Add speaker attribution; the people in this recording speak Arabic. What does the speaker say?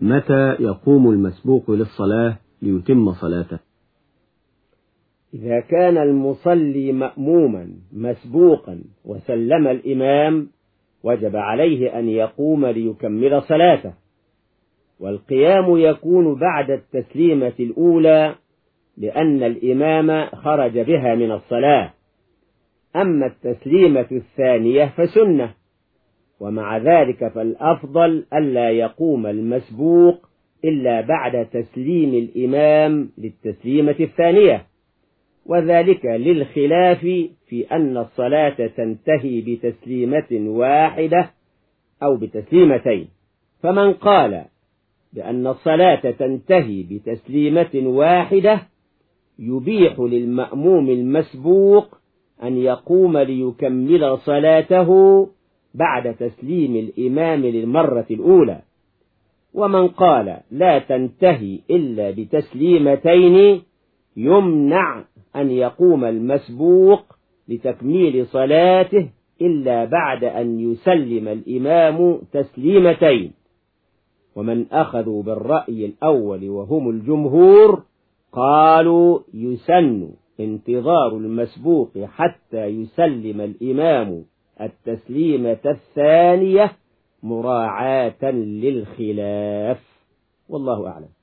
Speaker 1: متى يقوم المسبوق للصلاة ليتم صلاته؟
Speaker 2: إذا كان المصلي مأموما مسبوقا وسلم الإمام وجب عليه أن يقوم ليكمل صلاته. والقيام يكون بعد التسليمة الأولى لأن الإمام خرج بها من الصلاة. أما التسليمة الثانية فسنة. ومع ذلك فالأفضل ألا يقوم المسبوق إلا بعد تسليم الإمام للتسليمة الثانية. وذلك للخلاف في أن الصلاة تنتهي بتسليمة واحدة أو بتسليمتين. فمن قال بأن الصلاة تنتهي بتسليمة واحدة يبيح للمأموم المسبوق أن يقوم ليكمل صلاته بعد تسليم الإمام للمرة الأولى. ومن قال لا تنتهي إلا بتسليمتين يمنع أن يقوم المسبوق لتكميل صلاته إلا بعد أن يسلم الإمام تسليمتين. ومن أخذوا بالرأي الأول وهم الجمهور قالوا يسن انتظار المسبوق حتى يسلم الإمام التسليمة الثانية مراعاة للخلاف. والله أعلم.